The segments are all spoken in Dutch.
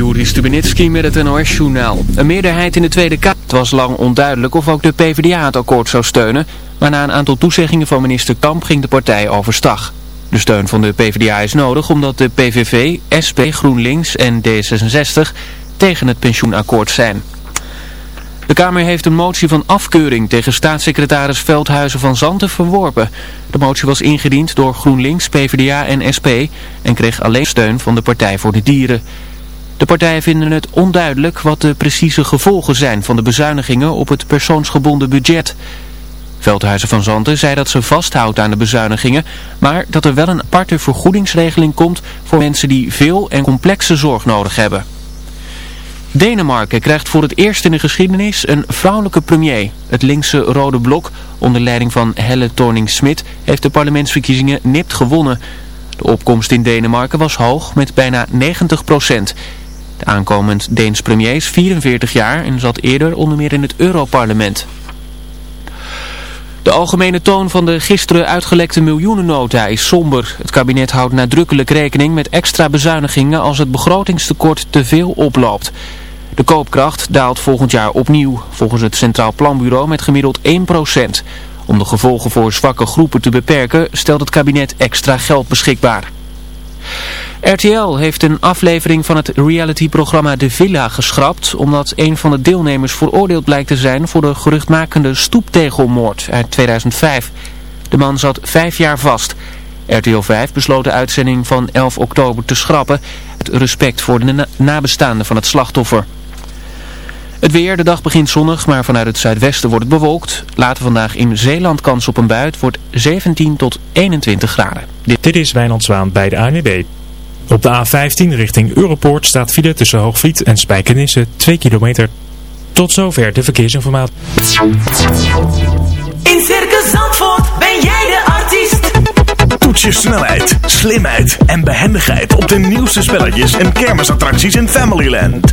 Juri Stubenitski met het NOS-journaal. Een meerderheid in de Tweede Kamer. Het was lang onduidelijk of ook de PvdA het akkoord zou steunen. Maar na een aantal toezeggingen van minister Kamp ging de partij overstag. De steun van de PvdA is nodig omdat de PVV, SP, GroenLinks en D66 tegen het pensioenakkoord zijn. De Kamer heeft een motie van afkeuring tegen staatssecretaris Veldhuizen van Zanten verworpen. De motie was ingediend door GroenLinks, PvdA en SP en kreeg alleen steun van de Partij voor de Dieren. De partijen vinden het onduidelijk wat de precieze gevolgen zijn van de bezuinigingen op het persoonsgebonden budget. Veldhuizen van Zanten zei dat ze vasthoudt aan de bezuinigingen, maar dat er wel een aparte vergoedingsregeling komt voor mensen die veel en complexe zorg nodig hebben. Denemarken krijgt voor het eerst in de geschiedenis een vrouwelijke premier. Het linkse Rode Blok, onder leiding van Helle Thorning-Smit, heeft de parlementsverkiezingen nipt gewonnen. De opkomst in Denemarken was hoog, met bijna 90 procent. De aankomend Deens premier is 44 jaar en zat eerder onder meer in het Europarlement. De algemene toon van de gisteren uitgelekte miljoenennota is somber. Het kabinet houdt nadrukkelijk rekening met extra bezuinigingen als het begrotingstekort te veel oploopt. De koopkracht daalt volgend jaar opnieuw, volgens het Centraal Planbureau met gemiddeld 1%. Om de gevolgen voor zwakke groepen te beperken stelt het kabinet extra geld beschikbaar. RTL heeft een aflevering van het realityprogramma De Villa geschrapt omdat een van de deelnemers veroordeeld blijkt te zijn voor de geruchtmakende stoeptegelmoord uit 2005. De man zat vijf jaar vast. RTL 5 besloot de uitzending van 11 oktober te schrappen. Het respect voor de nabestaanden van het slachtoffer. Het weer, de dag begint zonnig, maar vanuit het zuidwesten wordt het bewolkt. Later vandaag in Zeeland kans op een buit wordt 17 tot 21 graden. Dit is Wijnand Zwaan bij de ANWB. Op de A15 richting Europoort staat file tussen Hoogvliet en Spijkenisse 2 kilometer. Tot zover de verkeersinformatie. In Circus Zandvoort ben jij de artiest. Toets je snelheid, slimheid en behendigheid op de nieuwste spelletjes en kermisattracties in Familyland.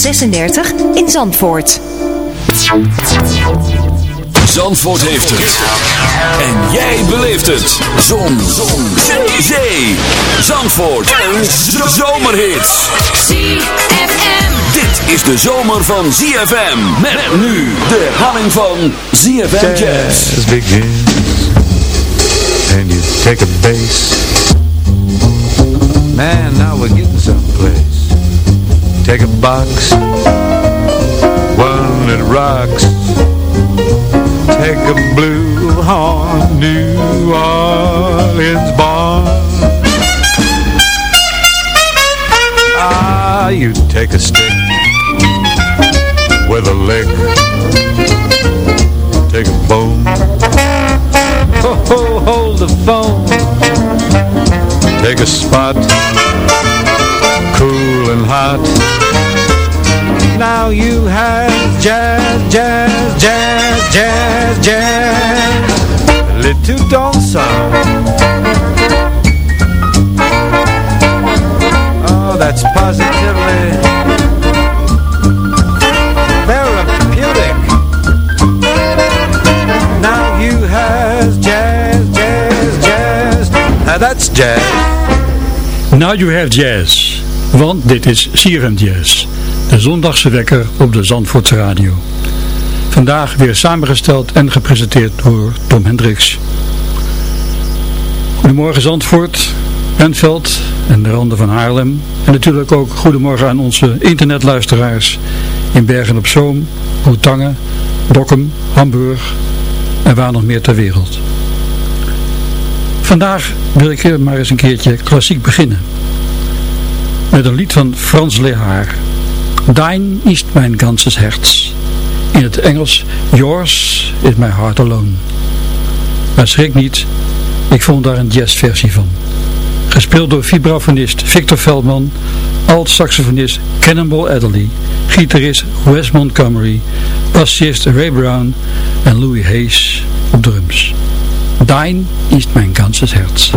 36 in Zandvoort. Zandvoort heeft het. En jij beleeft het. Zon. Zon. Zee. Zee. Zandvoort. Een zomerhit. ZFM. Dit is de zomer van ZFM. Met nu de herhaling van ZFM Jazz. Jazz begins and you take a bass Man, now we're getting someplace Take a box One that rocks. Take a blue horn New Orleans barn Ah, you take a stick With a lick. Take a bone. Ho, ho, hold the phone. Take a spot. Cool and hot oh, Now you have jazz, jazz, jazz, jazz, jazz Little don't Oh, that's positively that's jazz. Now you have jazz. Want dit is Jazz. De zondagse wekker op de Zandvoortse Radio. Vandaag weer samengesteld en gepresenteerd door Tom Hendricks. Goedemorgen Zandvoort, Benveld en de randen van Haarlem. En natuurlijk ook goedemorgen aan onze internetluisteraars in Bergen op Zoom, Hoetangen, Dokkum, Hamburg en waar nog meer ter wereld. Vandaag wil ik maar eens een keertje klassiek beginnen. Met een lied van Frans Lehaar. Dein ist mein ganzes Herz. In het Engels, Yours is my heart alone. Maar schrik niet, ik vond daar een jazzversie van. Gespeeld door vibrafonist Victor Veldman, alt-saxofonist Cannonball Adderley, gitarist Wes Montgomery, bassist Ray Brown en Louis Hayes op drums. Dein ist mein ganzes Herz.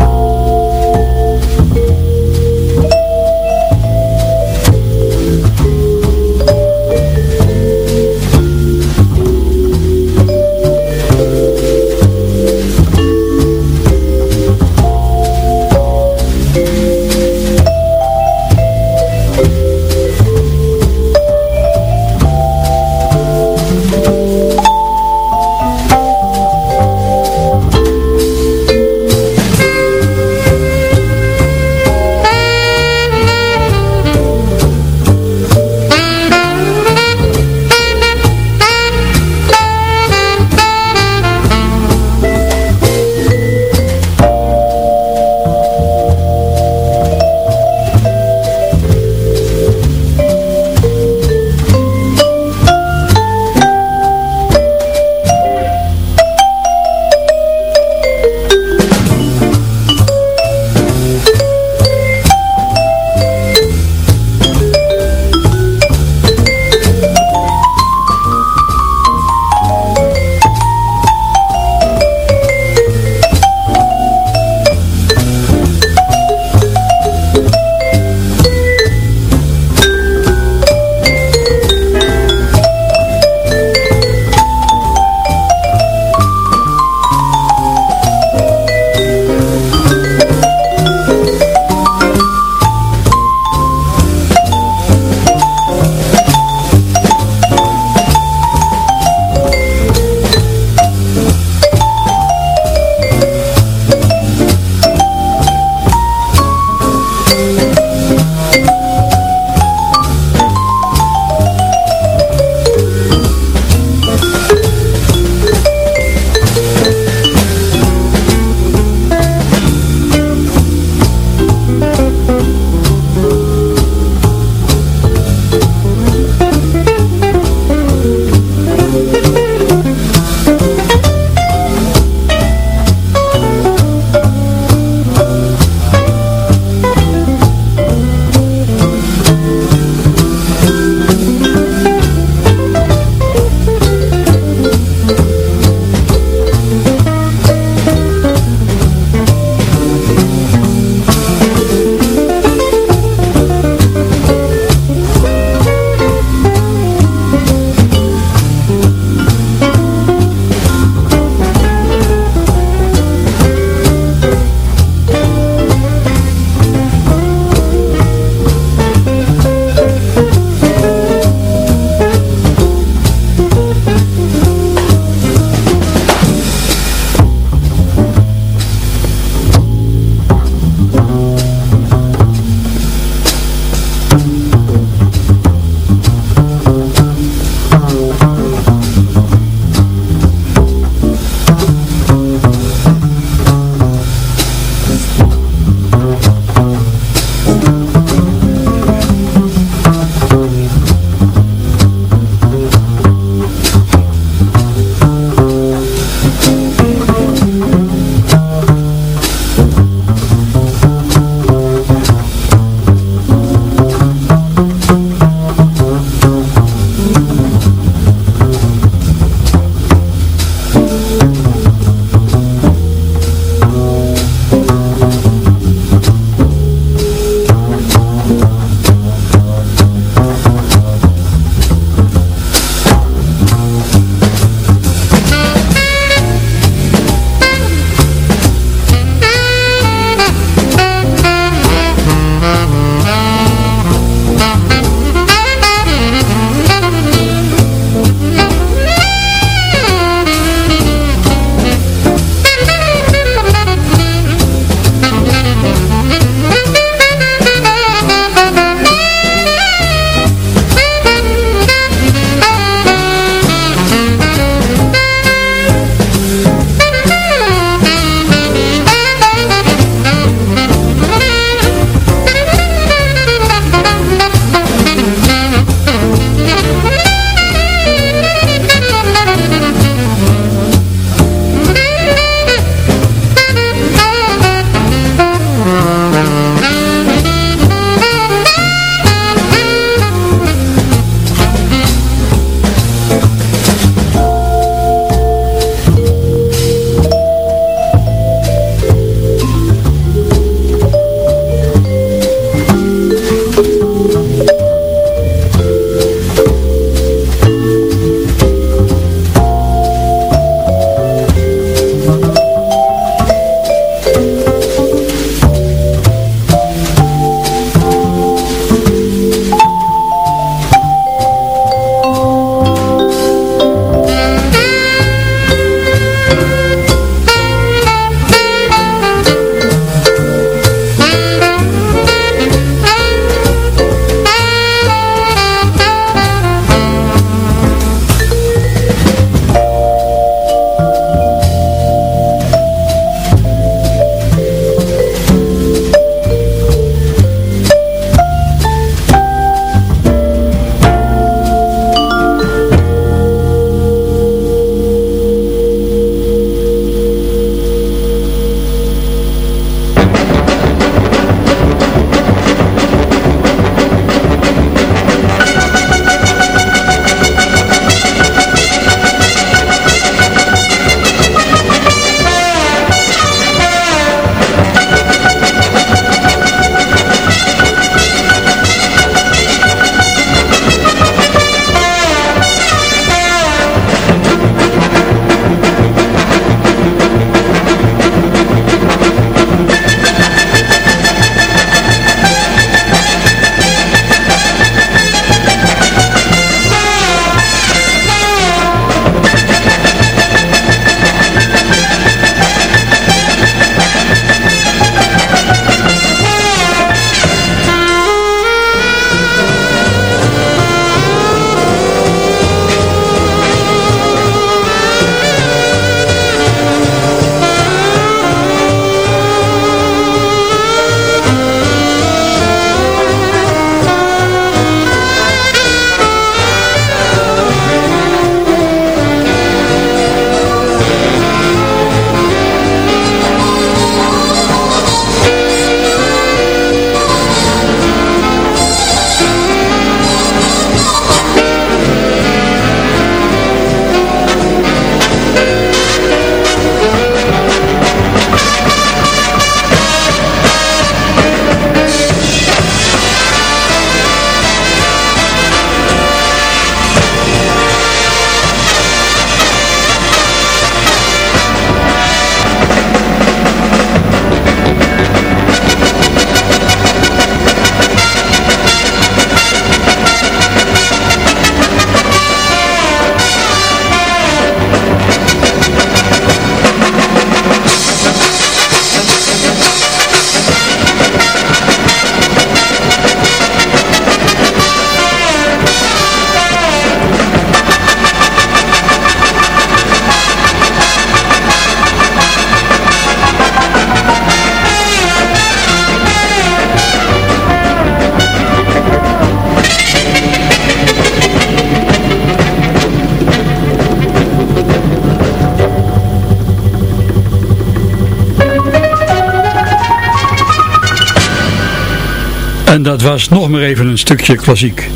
Was nog maar even een stukje klassiek.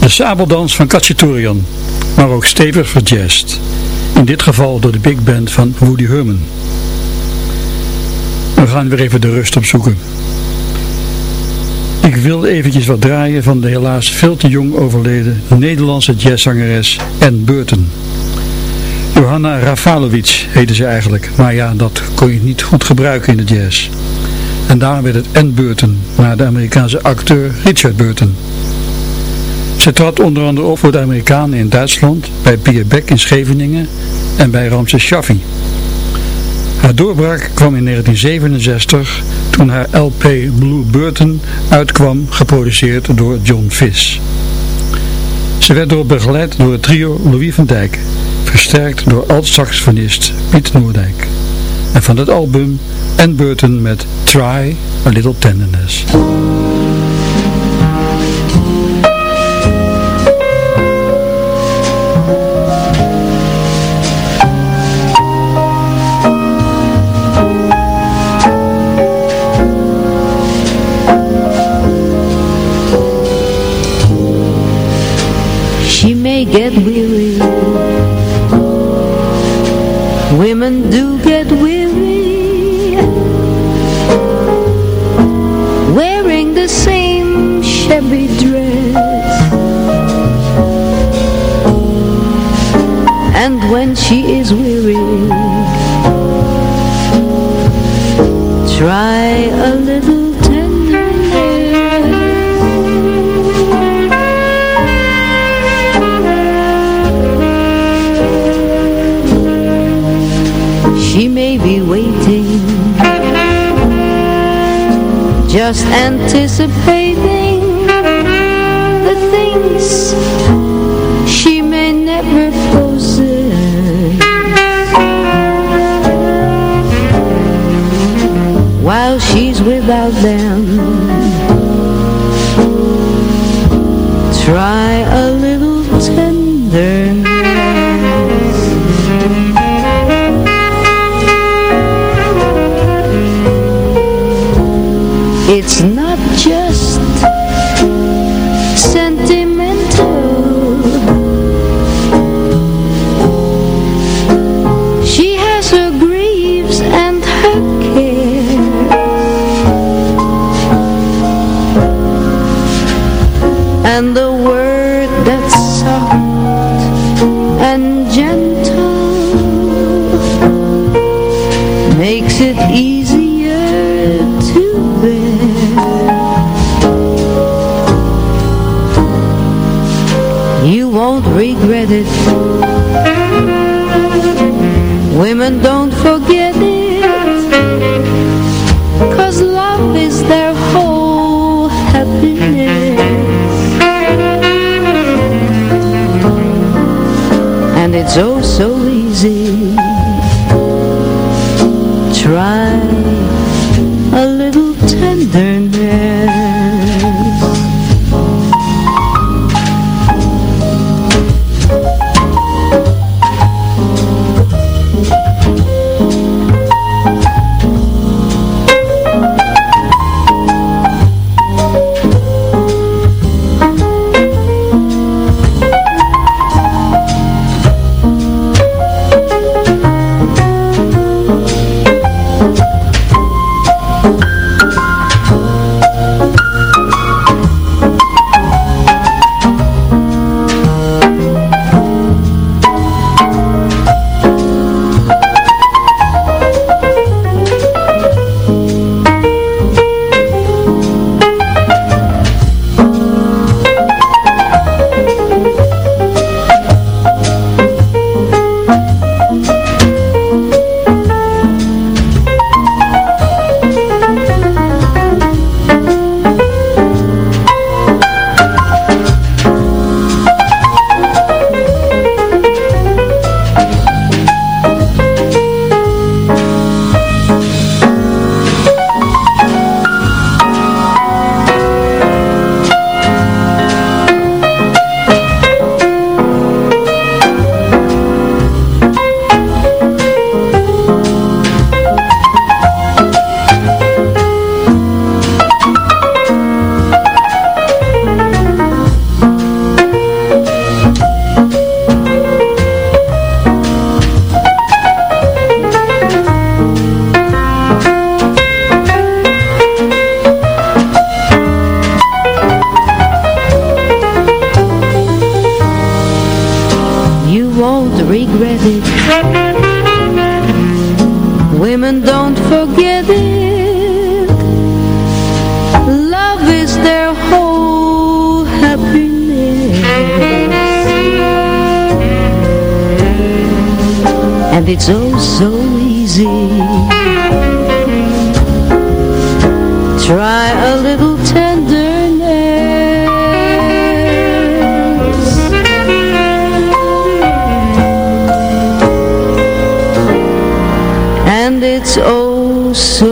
De sabeldans van Cacciatorian, maar ook stevig verjazzed. In dit geval door de big band van Woody Herman. We gaan weer even de rust opzoeken. Ik wil eventjes wat draaien van de helaas veel te jong overleden Nederlandse jazzzangeres Anne Burton. Johanna Rafalovic heette ze eigenlijk, maar ja, dat kon je niet goed gebruiken in de jazz. En daarom werd het Anne Burton, naar de Amerikaanse acteur Richard Burton. Ze trad onder andere op voor de Amerikanen in Duitsland, bij Pierre Beck in Scheveningen en bij Ramses Shaffi. Haar doorbraak kwam in 1967 toen haar LP Blue Burton uitkwam, geproduceerd door John Fish. Ze werd door begeleid door het trio Louis van Dijk, versterkt door alt-saxofonist Piet Noordijk. En van het album Anne Burton met Try a Little Tenderness. She may get weary Women do get And she is weary. Try a little tenderness. She may be waiting Just anticipating them se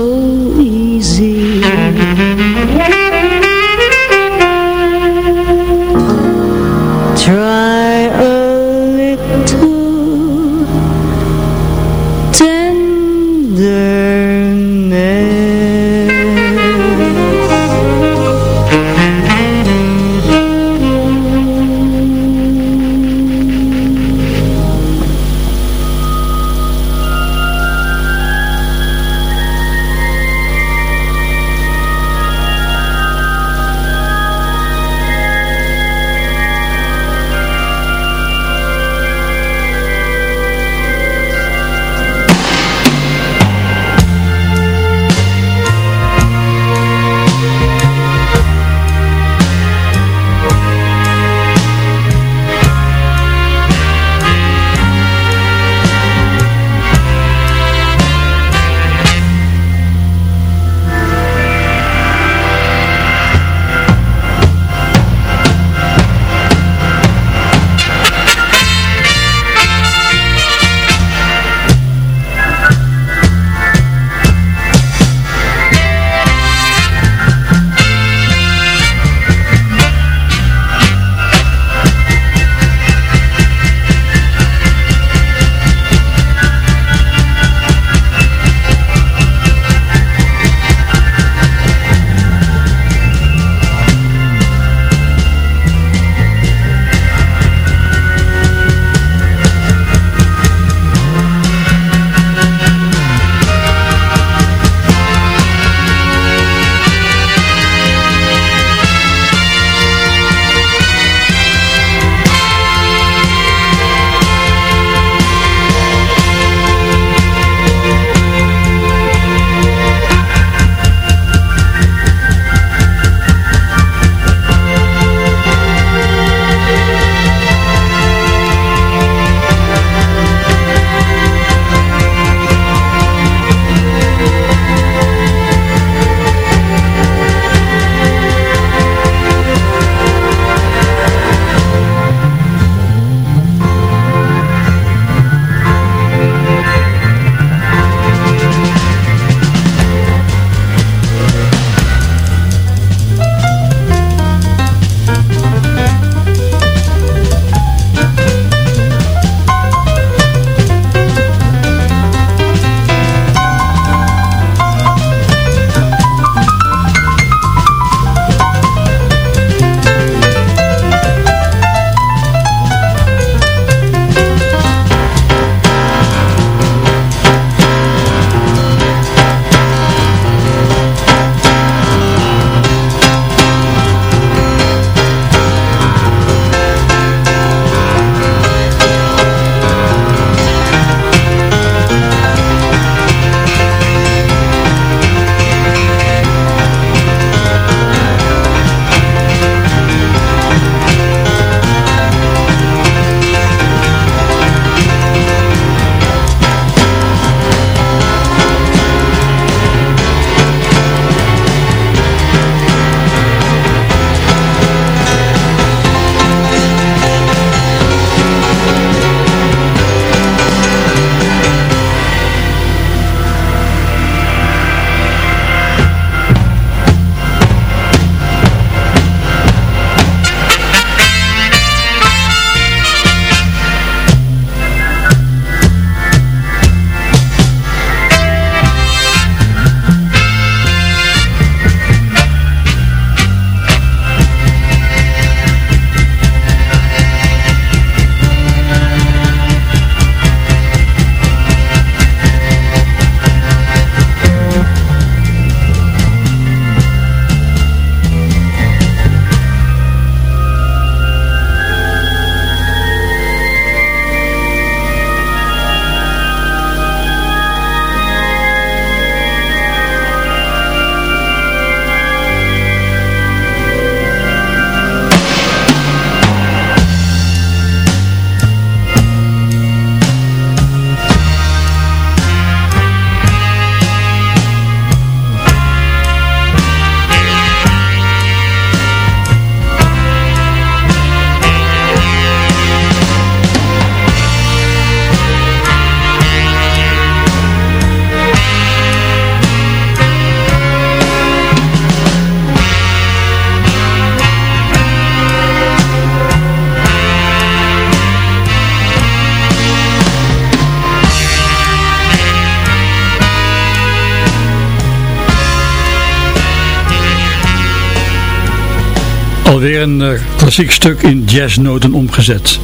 Alweer een eh, klassiek stuk in jazznoten omgezet.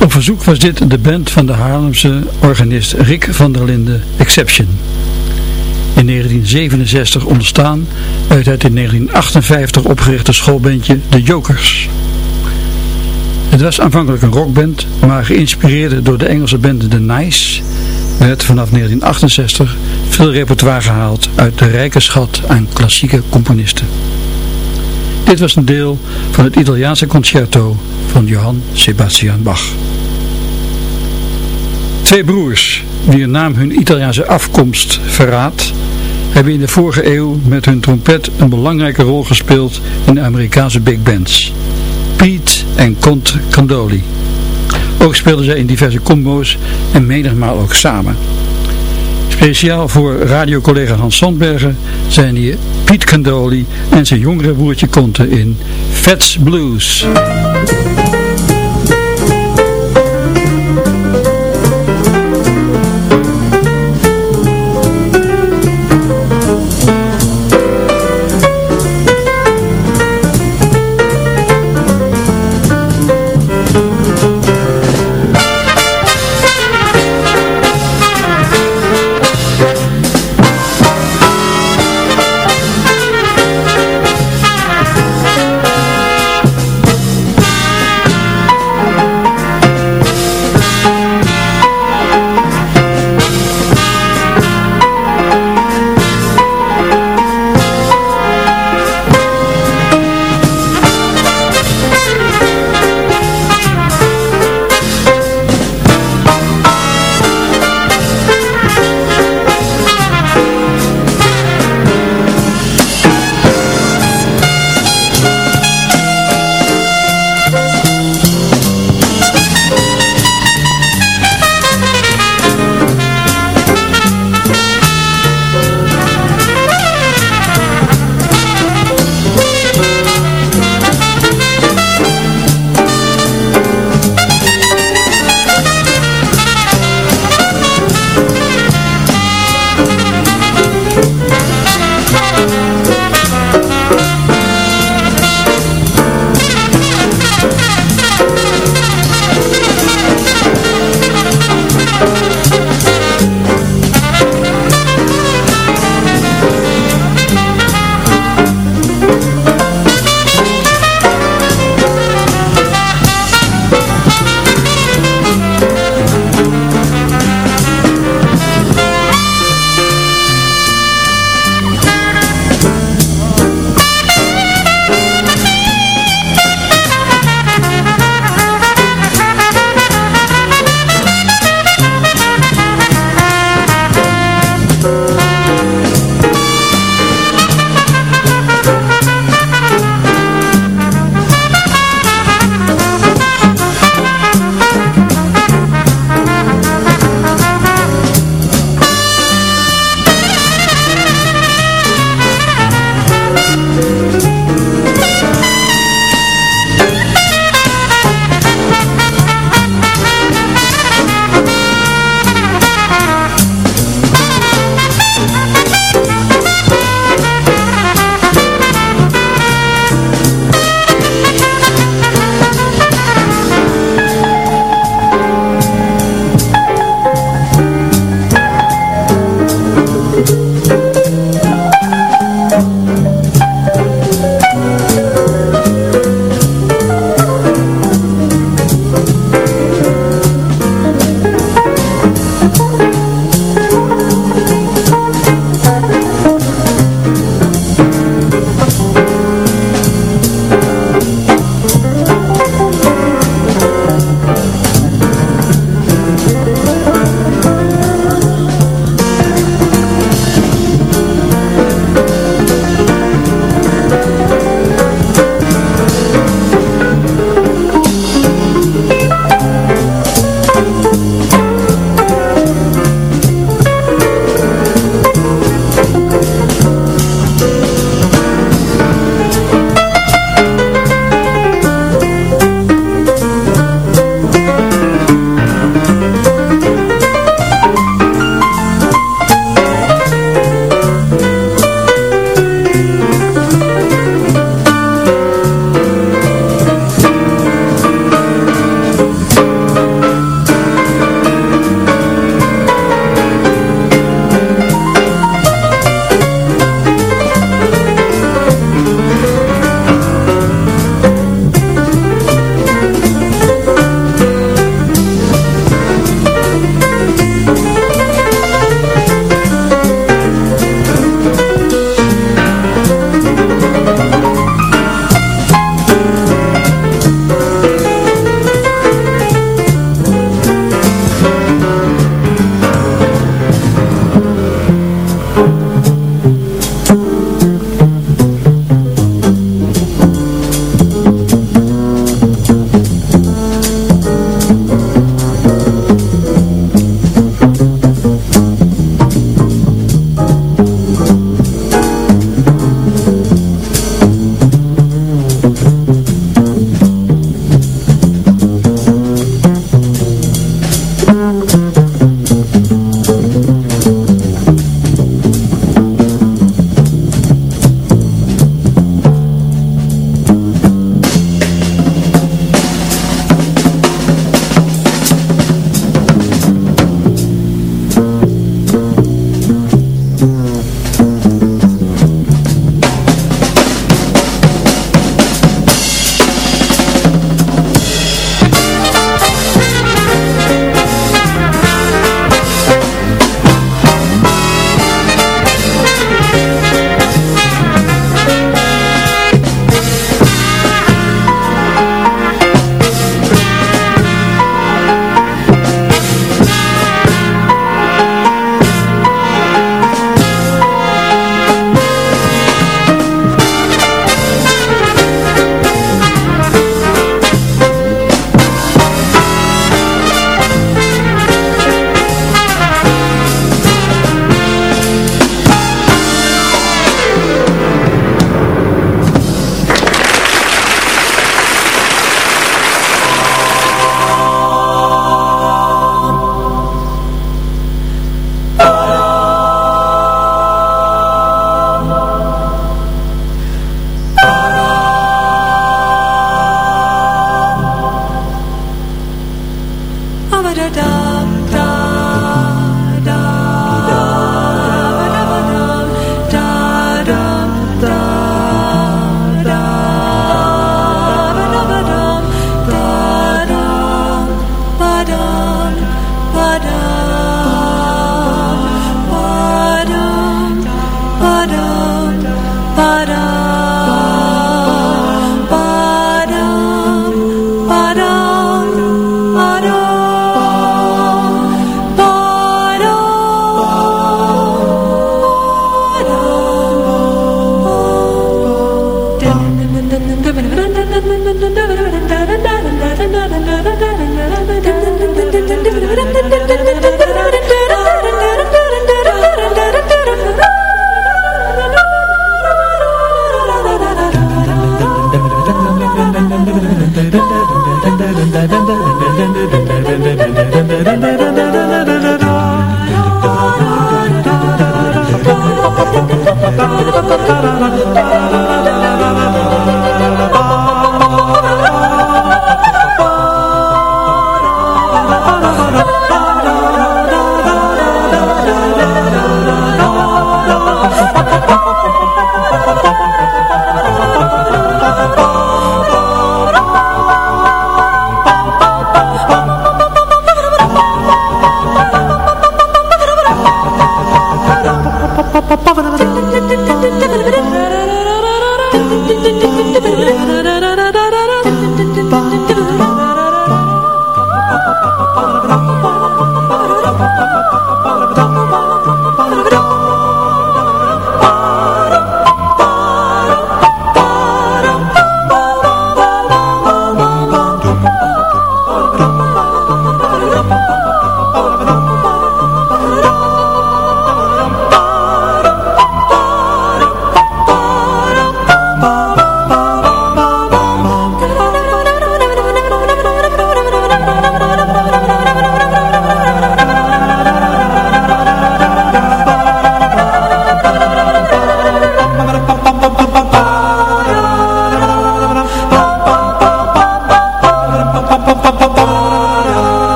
Op verzoek was dit de band van de Haarlemse organist Rick van der Linde Exception. In 1967 ontstaan uit het in 1958 opgerichte schoolbandje De Jokers. Het was aanvankelijk een rockband, maar geïnspireerd door de Engelse band The Nice werd vanaf 1968 veel repertoire gehaald uit de rijke schat aan klassieke componisten. Dit was een deel van het Italiaanse concerto van Johann Sebastian Bach. Twee broers, wier naam hun Italiaanse afkomst verraadt, hebben in de vorige eeuw met hun trompet een belangrijke rol gespeeld in de Amerikaanse big bands. Pete en Cont Candoli. Ook speelden zij in diverse combo's en menigmaal ook samen. Speciaal voor radiocollega Hans Sandbergen zijn hier Piet Candoli en zijn jongere broertje Conte in Fats Blues.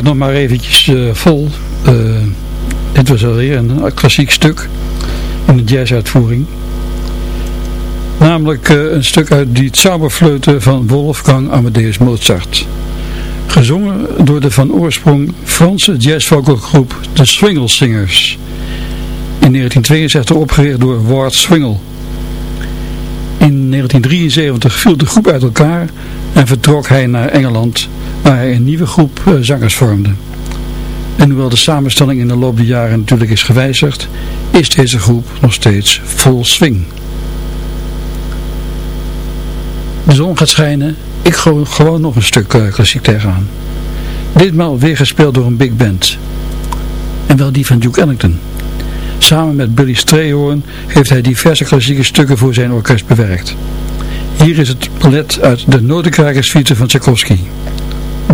Het nog maar eventjes eh, vol. Eh, dit was alweer een klassiek stuk in de jazzuitvoering. Namelijk eh, een stuk uit die Zauberfleuten van Wolfgang Amadeus Mozart. Gezongen door de van oorsprong Franse jazzvocalgroep de Swingle Singers. In 1962 opgericht door Ward Swingle. In 1973 viel de groep uit elkaar en vertrok hij naar Engeland waar hij een nieuwe groep uh, zangers vormde. En hoewel de samenstelling in de loop der jaren natuurlijk is gewijzigd, is deze groep nog steeds vol swing. De zon gaat schijnen, ik gooi gewoon nog een stuk uh, klassiek tegenaan. Ditmaal weer gespeeld door een big band. En wel die van Duke Ellington. Samen met Billy Strayhorn heeft hij diverse klassieke stukken voor zijn orkest bewerkt. Hier is het ballet uit de Notenkrakerssuite van Tchaikovsky.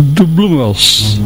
De Bloemwels.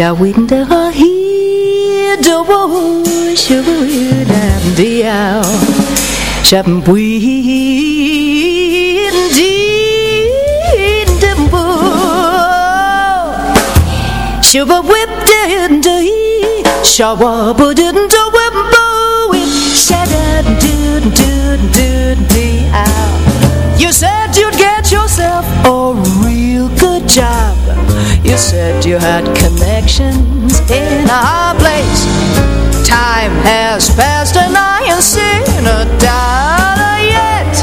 Shall we do he do should we do out Shall we Shuba whip did he Shawa bu did do whip You had connections in our place Time has passed and I ain't seen a dollar yet.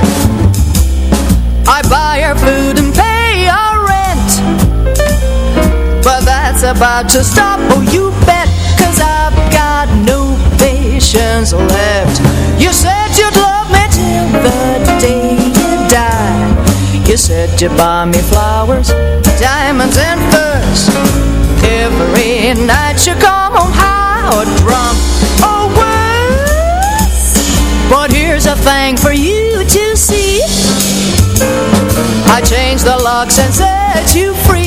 I buy her food and pay her rent. But that's about to stop Oh, you bet Cause I've got no patience left. You said you'd love me till the day you said you'd buy me flowers Diamonds and furs. Every night you come home high or drunk. Oh, or worse But here's a thing for you to see. I changed the locks and set you free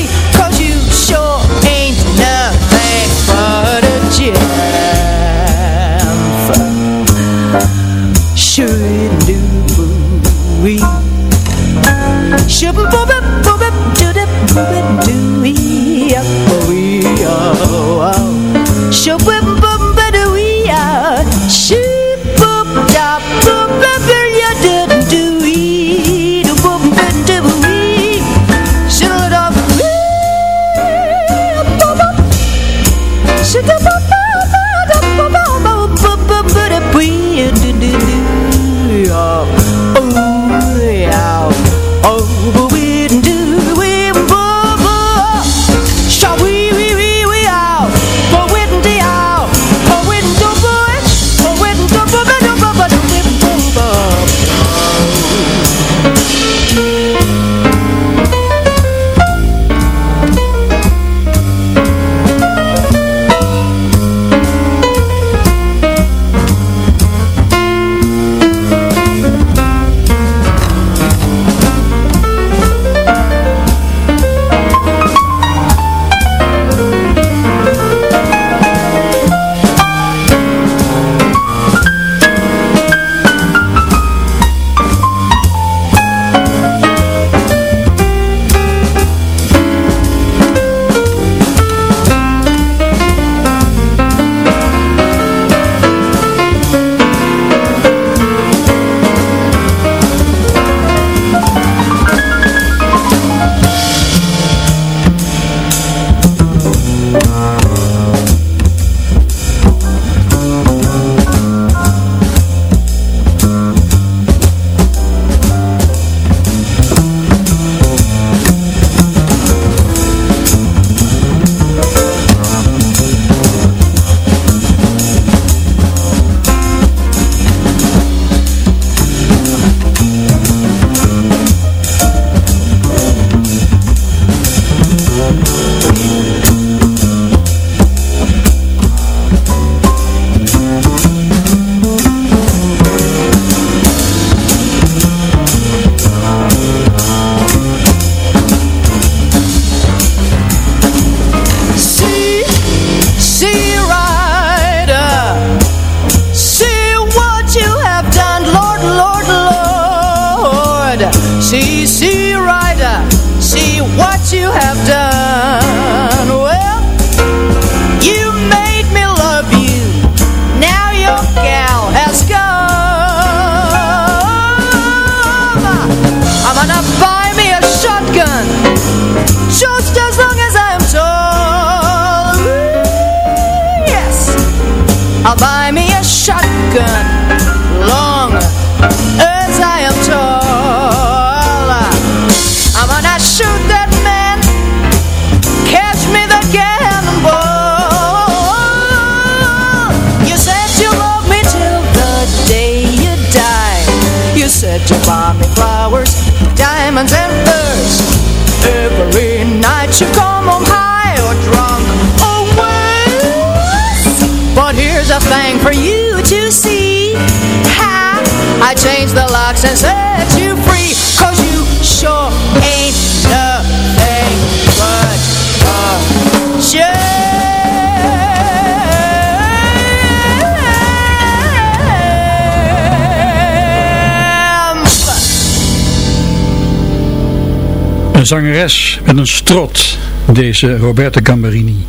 zangeres met een strot, deze Roberta Gambarini.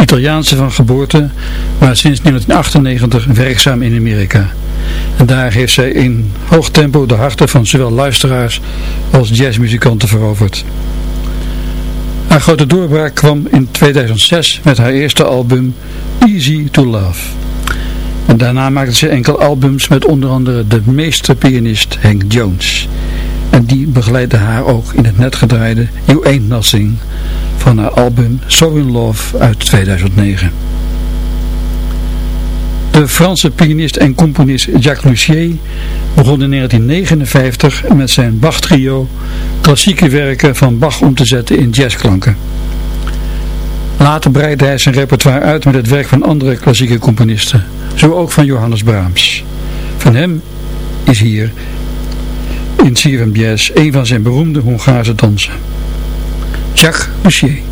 Italiaanse van geboorte, maar sinds 1998 werkzaam in Amerika. En daar heeft zij in hoog tempo de harten van zowel luisteraars als jazzmuzikanten veroverd. Haar grote doorbraak kwam in 2006 met haar eerste album Easy to Love. Daarna maakte ze enkel albums met onder andere de meesterpianist Hank Jones. En die begeleidde haar ook in het net gedraaide You Ain't Nothing van haar album So In Love uit 2009. De Franse pianist en componist Jacques Lussier begon in 1959 met zijn Bach-trio klassieke werken van Bach om te zetten in jazzklanken. Later breidde hij zijn repertoire uit met het werk van andere klassieke componisten, zo ook van Johannes Brahms. Van hem is hier in CFM Jazz een van zijn beroemde Hongaarse dansen. Jacques Lussier.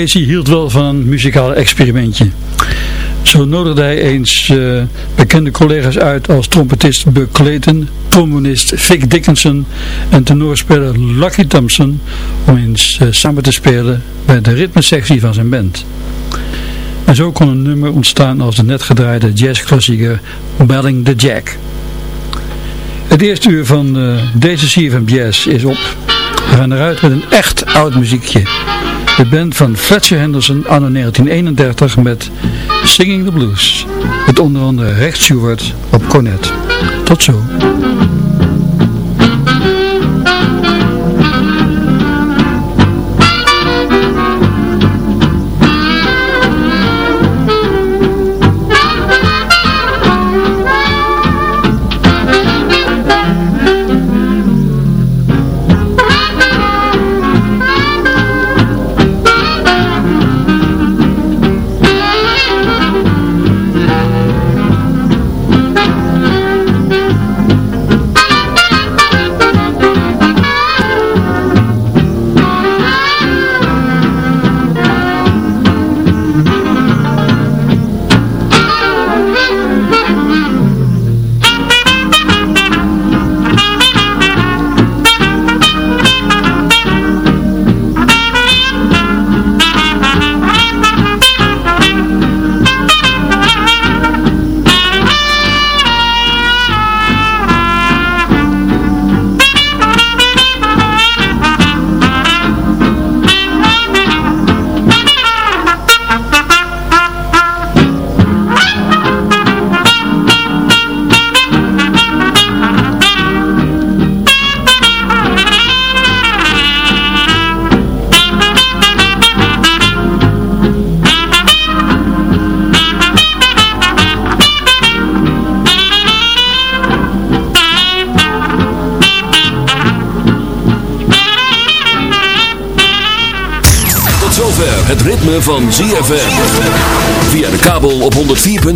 Basie hield wel van een muzikaal experimentje. Zo nodigde hij eens uh, bekende collega's uit als trompetist Buck Clayton, trombonist Vic Dickinson en tenorspeler Lucky Thompson om eens uh, samen te spelen bij de ritmesectie van zijn band. En zo kon een nummer ontstaan als de net gedraaide jazzklassieker Belling the Jack. Het eerste uur van uh, deze CFM Jazz is op. We gaan eruit met een echt oud muziekje. De band van Fletcher Henderson anno 1931 met Singing the Blues. Met onder andere Rex Stewart op cornet. Tot zo.